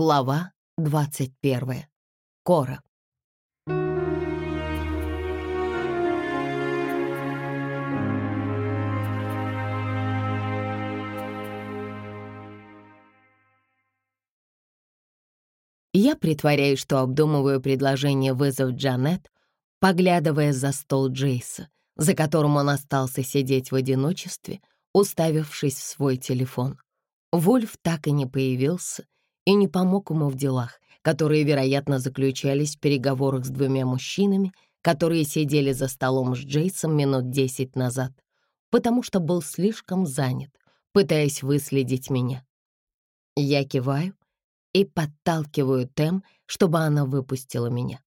Глава 21. Кора. Я притворяюсь, что обдумываю предложение вызов Джанет, поглядывая за стол Джейса, за которым он остался сидеть в одиночестве, уставившись в свой телефон. Вольф так и не появился и не помог ему в делах, которые, вероятно, заключались в переговорах с двумя мужчинами, которые сидели за столом с Джейсом минут десять назад, потому что был слишком занят, пытаясь выследить меня. Я киваю и подталкиваю Тем, чтобы она выпустила меня.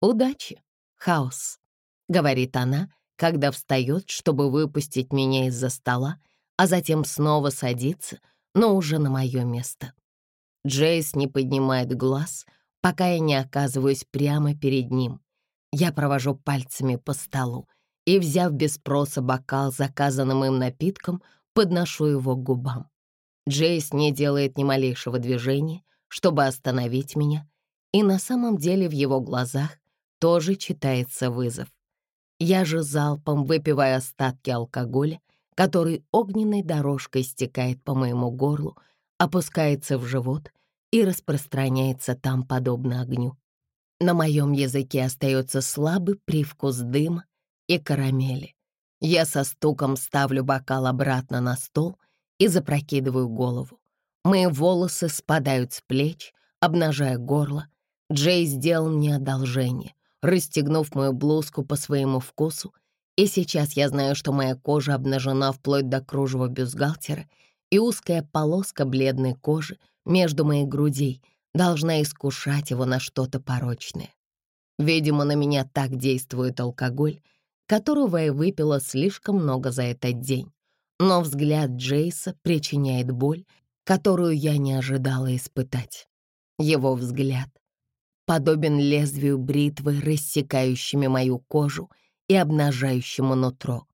«Удачи, хаос», — говорит она, когда встает, чтобы выпустить меня из-за стола, а затем снова садится, но уже на мое место. Джейс не поднимает глаз, пока я не оказываюсь прямо перед ним. Я провожу пальцами по столу и, взяв без спроса бокал с заказанным им напитком, подношу его к губам. Джейс не делает ни малейшего движения, чтобы остановить меня, и на самом деле в его глазах тоже читается вызов. Я же залпом выпиваю остатки алкоголя, который огненной дорожкой стекает по моему горлу, опускается в живот и распространяется там подобно огню. На моем языке остается слабый привкус дыма и карамели. Я со стуком ставлю бокал обратно на стол и запрокидываю голову. Мои волосы спадают с плеч, обнажая горло. Джей сделал мне одолжение, расстегнув мою блузку по своему вкусу, и сейчас я знаю, что моя кожа обнажена вплоть до кружева бюстгальтера, и узкая полоска бледной кожи между моих грудей должна искушать его на что-то порочное. Видимо, на меня так действует алкоголь, которого я выпила слишком много за этот день. Но взгляд Джейса причиняет боль, которую я не ожидала испытать. Его взгляд подобен лезвию бритвы, рассекающими мою кожу и обнажающему нутро.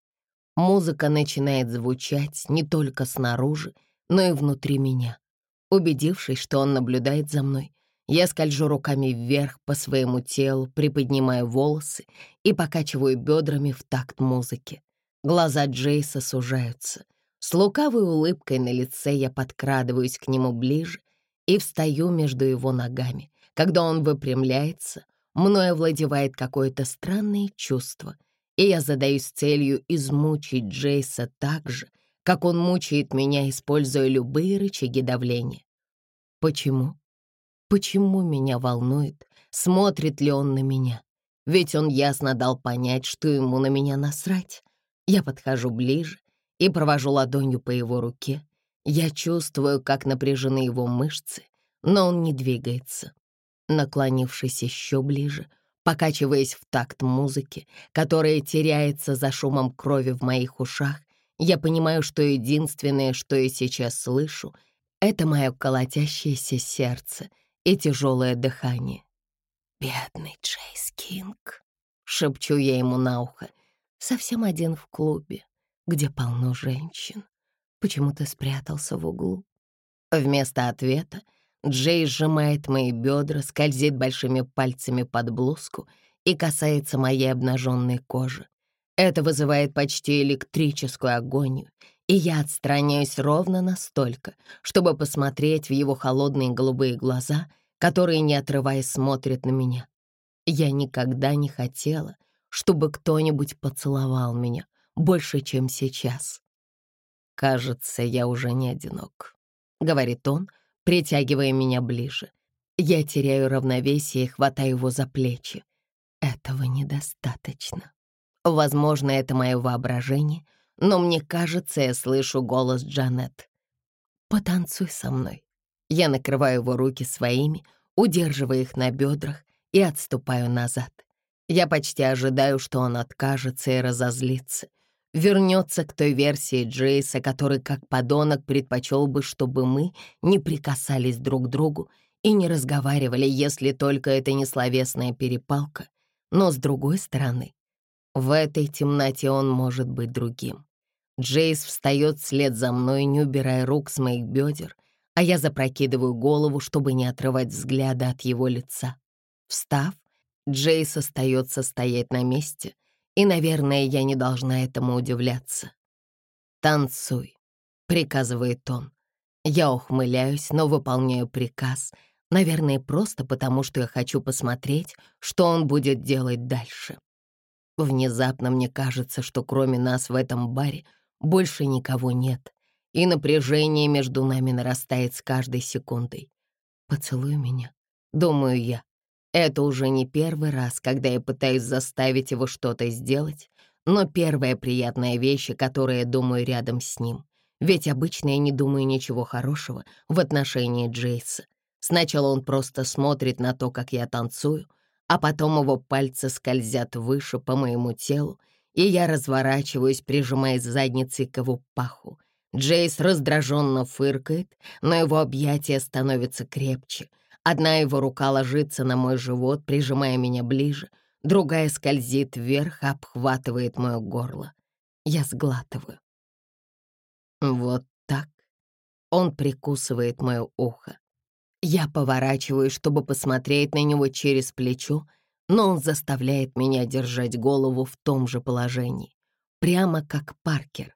Музыка начинает звучать не только снаружи, но и внутри меня. Убедившись, что он наблюдает за мной, я скольжу руками вверх по своему телу, приподнимаю волосы и покачиваю бедрами в такт музыки. Глаза Джейса сужаются. С лукавой улыбкой на лице я подкрадываюсь к нему ближе и встаю между его ногами. Когда он выпрямляется, мною овладевает какое-то странное чувство, и я задаюсь целью измучить Джейса так же, как он мучает меня, используя любые рычаги давления. Почему? Почему меня волнует, смотрит ли он на меня? Ведь он ясно дал понять, что ему на меня насрать. Я подхожу ближе и провожу ладонью по его руке. Я чувствую, как напряжены его мышцы, но он не двигается. Наклонившись еще ближе, покачиваясь в такт музыки, которая теряется за шумом крови в моих ушах, я понимаю, что единственное, что я сейчас слышу, это мое колотящееся сердце и тяжелое дыхание. «Бедный Джейс Кинг», — шепчу я ему на ухо, совсем один в клубе, где полно женщин. Почему ты спрятался в углу? Вместо ответа Джей сжимает мои бедра, скользит большими пальцами под блузку и касается моей обнаженной кожи. Это вызывает почти электрическую агонию, и я отстраняюсь ровно настолько, чтобы посмотреть в его холодные голубые глаза, которые, не отрываясь, смотрят на меня. Я никогда не хотела, чтобы кто-нибудь поцеловал меня больше, чем сейчас. «Кажется, я уже не одинок», — говорит он, притягивая меня ближе. Я теряю равновесие и хватаю его за плечи. Этого недостаточно. Возможно, это мое воображение, но мне кажется, я слышу голос Джанет. «Потанцуй со мной». Я накрываю его руки своими, удерживая их на бедрах и отступаю назад. Я почти ожидаю, что он откажется и разозлится. Вернется к той версии Джейса, который как подонок предпочел бы, чтобы мы не прикасались друг к другу и не разговаривали, если только это не словесная перепалка. Но с другой стороны, в этой темноте он может быть другим. Джейс встает вслед за мной, не убирая рук с моих бедер, а я запрокидываю голову, чтобы не отрывать взгляда от его лица. Встав, Джейс остается стоять на месте, и, наверное, я не должна этому удивляться. «Танцуй», — приказывает он. Я ухмыляюсь, но выполняю приказ, наверное, просто потому, что я хочу посмотреть, что он будет делать дальше. Внезапно мне кажется, что кроме нас в этом баре больше никого нет, и напряжение между нами нарастает с каждой секундой. «Поцелуй меня», — думаю я. Это уже не первый раз, когда я пытаюсь заставить его что-то сделать, но первая приятная вещь, которая я думаю рядом с ним. Ведь обычно я не думаю ничего хорошего в отношении Джейса. Сначала он просто смотрит на то, как я танцую, а потом его пальцы скользят выше по моему телу, и я разворачиваюсь, прижимаясь задницей к его паху. Джейс раздраженно фыркает, но его объятия становятся крепче. Одна его рука ложится на мой живот, прижимая меня ближе, другая скользит вверх, обхватывает мое горло. Я сглатываю. Вот так. Он прикусывает мое ухо. Я поворачиваюсь, чтобы посмотреть на него через плечо, но он заставляет меня держать голову в том же положении, прямо как Паркер,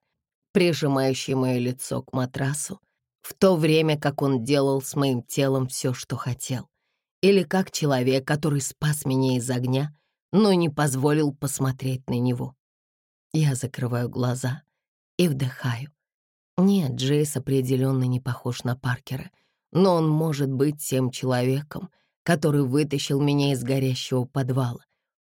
прижимающий мое лицо к матрасу, в то время как он делал с моим телом все, что хотел, или как человек, который спас меня из огня, но не позволил посмотреть на него. Я закрываю глаза и вдыхаю. Нет, Джейс определенно не похож на Паркера — но он может быть тем человеком, который вытащил меня из горящего подвала.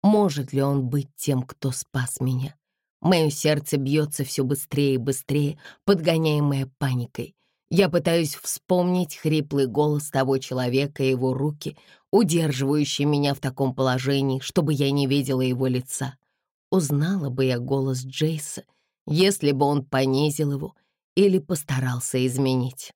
Может ли он быть тем, кто спас меня? Мое сердце бьется все быстрее и быстрее, подгоняемое паникой. Я пытаюсь вспомнить хриплый голос того человека и его руки, удерживающие меня в таком положении, чтобы я не видела его лица. Узнала бы я голос Джейса, если бы он понизил его или постарался изменить.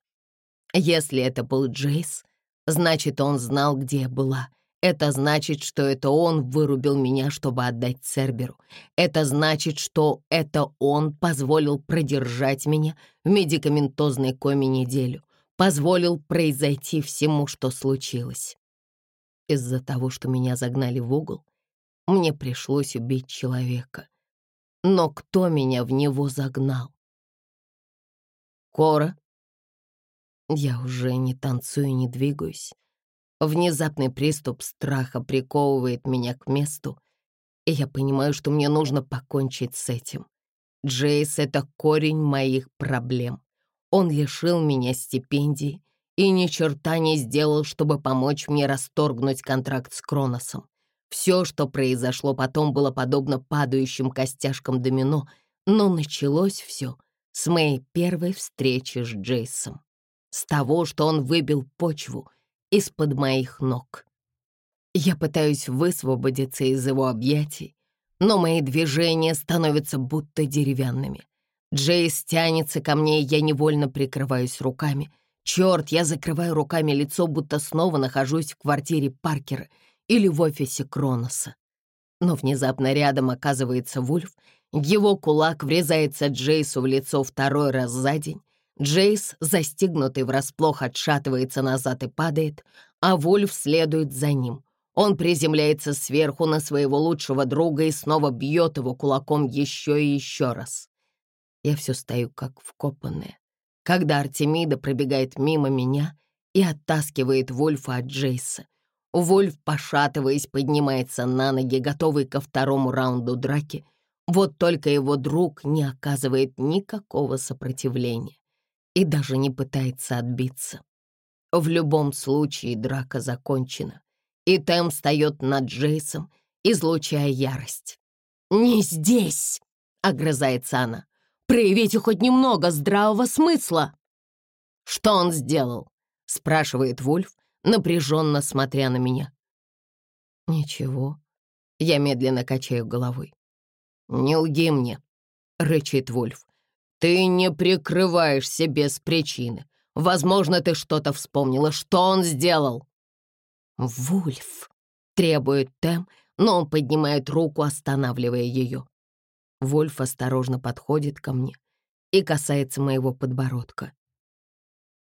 Если это был Джейс, значит, он знал, где я была. Это значит, что это он вырубил меня, чтобы отдать Церберу. Это значит, что это он позволил продержать меня в медикаментозной коме неделю, позволил произойти всему, что случилось. Из-за того, что меня загнали в угол, мне пришлось убить человека. Но кто меня в него загнал? Кора я уже не танцую, не двигаюсь. Внезапный приступ страха приковывает меня к месту, и я понимаю, что мне нужно покончить с этим. Джейс — это корень моих проблем. Он лишил меня стипендии и ни черта не сделал, чтобы помочь мне расторгнуть контракт с Кроносом. Все, что произошло потом, было подобно падающим костяшкам домино, но началось все с моей первой встречи с Джейсом с того, что он выбил почву из-под моих ног. Я пытаюсь высвободиться из его объятий, но мои движения становятся будто деревянными. Джейс тянется ко мне, и я невольно прикрываюсь руками. Черт, я закрываю руками лицо, будто снова нахожусь в квартире Паркера или в офисе Кроноса. Но внезапно рядом оказывается Вульф. Его кулак врезается Джейсу в лицо второй раз за день, Джейс, застигнутый врасплох, отшатывается назад и падает, а Вульф следует за ним. Он приземляется сверху на своего лучшего друга и снова бьет его кулаком еще и еще раз. Я все стою как вкопанная, когда Артемида пробегает мимо меня и оттаскивает Вульфа от Джейса. Вульф, пошатываясь, поднимается на ноги, готовый ко второму раунду драки. Вот только его друг не оказывает никакого сопротивления и даже не пытается отбиться. В любом случае драка закончена, и Тэм встает над Джейсом, излучая ярость. «Не здесь!» — огрызается она. «Проявите хоть немного здравого смысла!» «Что он сделал?» — спрашивает Вульф, напряженно смотря на меня. «Ничего». Я медленно качаю головой. «Не лги мне», — рычит Вульф. «Ты не прикрываешься без причины. Возможно, ты что-то вспомнила. Что он сделал?» «Вульф!» — требует Тэм, но он поднимает руку, останавливая ее. Вульф осторожно подходит ко мне и касается моего подбородка.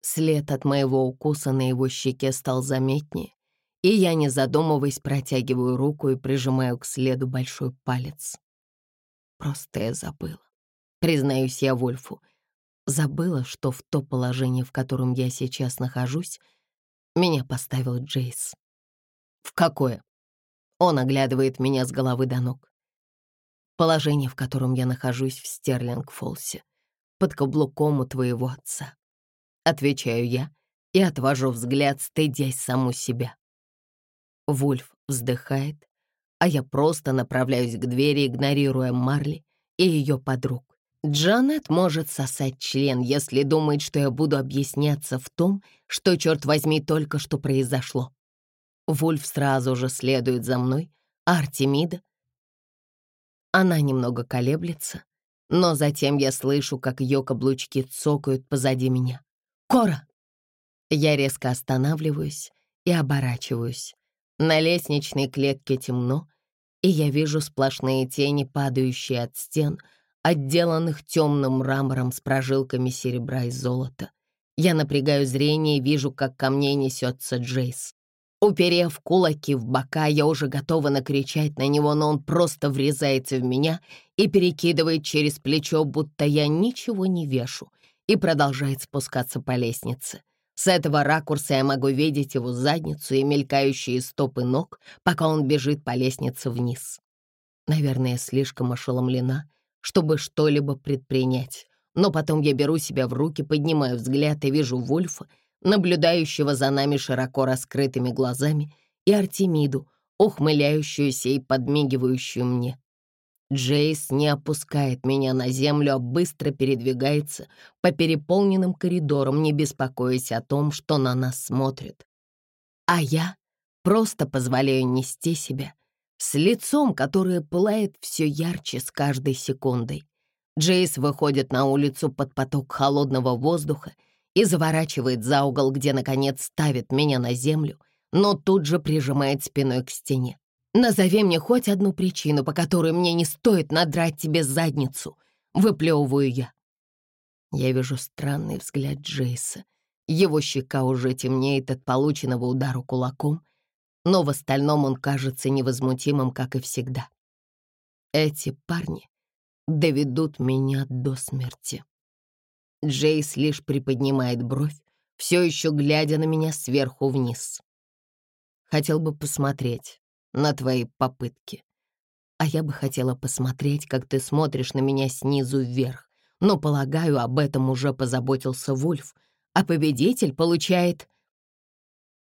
След от моего укуса на его щеке стал заметнее, и я, не задумываясь, протягиваю руку и прижимаю к следу большой палец. Просто я забыла. Признаюсь я Вольфу. Забыла, что в то положение, в котором я сейчас нахожусь, меня поставил Джейс. «В какое?» Он оглядывает меня с головы до ног. Положение, в котором я нахожусь в Стерлинг-Фолсе, под каблуком у твоего отца. Отвечаю я и отвожу взгляд, стыдясь саму себя. Вульф вздыхает, а я просто направляюсь к двери, игнорируя Марли и ее подруг. Джанет может сосать член, если думает, что я буду объясняться в том, что, черт возьми, только что произошло. Вульф сразу же следует за мной, а Артемида... Она немного колеблется, но затем я слышу, как ее каблучки цокают позади меня. «Кора!» Я резко останавливаюсь и оборачиваюсь. На лестничной клетке темно, и я вижу сплошные тени, падающие от стен, отделанных темным мрамором с прожилками серебра и золота. Я напрягаю зрение и вижу, как ко мне несется Джейс. Уперев кулаки в бока, я уже готова накричать на него, но он просто врезается в меня и перекидывает через плечо, будто я ничего не вешу, и продолжает спускаться по лестнице. С этого ракурса я могу видеть его задницу и мелькающие стопы ног, пока он бежит по лестнице вниз. Наверное, слишком ошеломлена, чтобы что-либо предпринять. Но потом я беру себя в руки, поднимаю взгляд и вижу Вольфа, наблюдающего за нами широко раскрытыми глазами, и Артемиду, ухмыляющуюся и подмигивающую мне. Джейс не опускает меня на землю, а быстро передвигается по переполненным коридорам, не беспокоясь о том, что на нас смотрят. А я просто позволяю нести себя с лицом, которое пылает все ярче с каждой секундой. Джейс выходит на улицу под поток холодного воздуха и заворачивает за угол, где, наконец, ставит меня на землю, но тут же прижимает спиной к стене. Назови мне хоть одну причину, по которой мне не стоит надрать тебе задницу. Выплевываю я. Я вижу странный взгляд Джейса. Его щека уже темнеет от полученного удара кулаком, но в остальном он кажется невозмутимым, как и всегда. Эти парни доведут меня до смерти. Джейс лишь приподнимает бровь, все еще глядя на меня сверху вниз. Хотел бы посмотреть, на твои попытки. А я бы хотела посмотреть, как ты смотришь на меня снизу вверх. Но, полагаю, об этом уже позаботился Вульф, а победитель получает...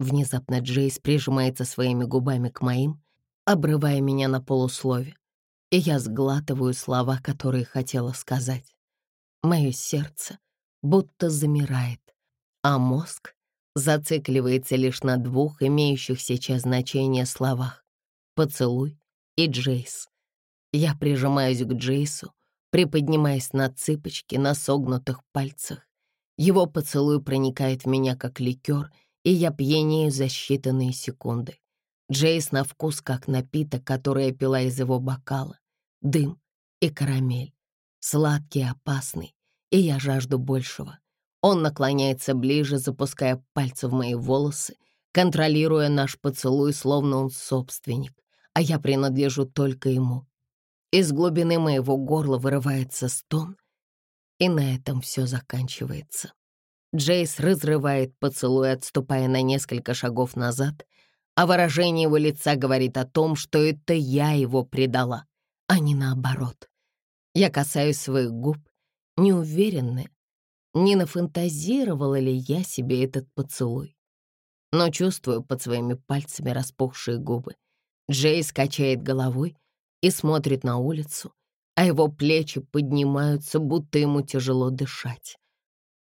Внезапно Джейс прижимается своими губами к моим, обрывая меня на полуслове, и я сглатываю слова, которые хотела сказать. Мое сердце будто замирает, а мозг зацикливается лишь на двух имеющих сейчас значение словах поцелуй и Джейс. Я прижимаюсь к Джейсу, приподнимаясь на цыпочки на согнутых пальцах. Его поцелуй проникает в меня как ликер, и я пьянею за считанные секунды. Джейс на вкус как напиток, который я пила из его бокала. Дым и карамель. Сладкий и опасный, и я жажду большего. Он наклоняется ближе, запуская пальцы в мои волосы, контролируя наш поцелуй, словно он собственник а я принадлежу только ему. Из глубины моего горла вырывается стон, и на этом все заканчивается. Джейс разрывает поцелуй, отступая на несколько шагов назад, а выражение его лица говорит о том, что это я его предала, а не наоборот. Я касаюсь своих губ, неуверенная, не нафантазировала ли я себе этот поцелуй. Но чувствую под своими пальцами распухшие губы. Джейс качает головой и смотрит на улицу, а его плечи поднимаются, будто ему тяжело дышать.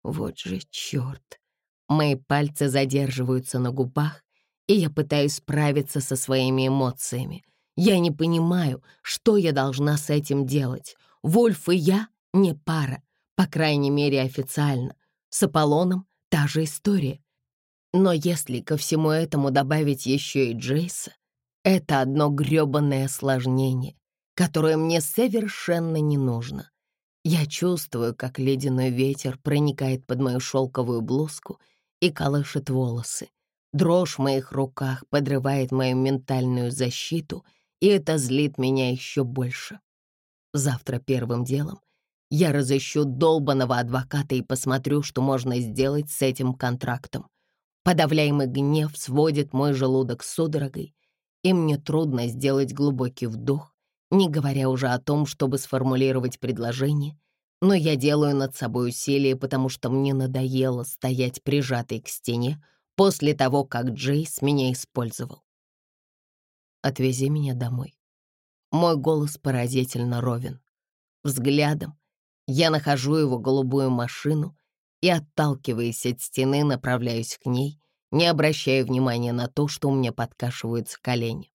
Вот же черт! Мои пальцы задерживаются на губах, и я пытаюсь справиться со своими эмоциями. Я не понимаю, что я должна с этим делать. Вольф и я не пара, по крайней мере официально. С Аполлоном та же история. Но если ко всему этому добавить еще и Джейса, это одно грёбаное осложнение, которое мне совершенно не нужно. Я чувствую, как ледяной ветер проникает под мою шелковую блузку и колышет волосы. Дрожь в моих руках подрывает мою ментальную защиту, и это злит меня еще больше. Завтра первым делом я разыщу долбанного адвоката и посмотрю, что можно сделать с этим контрактом. Подавляемый гнев сводит мой желудок судорогой, и мне трудно сделать глубокий вдох, не говоря уже о том, чтобы сформулировать предложение, но я делаю над собой усилие, потому что мне надоело стоять прижатой к стене после того, как Джейс меня использовал. «Отвези меня домой». Мой голос поразительно ровен. Взглядом я нахожу его голубую машину и, отталкиваясь от стены, направляюсь к ней, не обращая внимания на то, что у меня подкашиваются колени.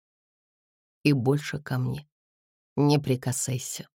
И больше ко мне не прикасайся.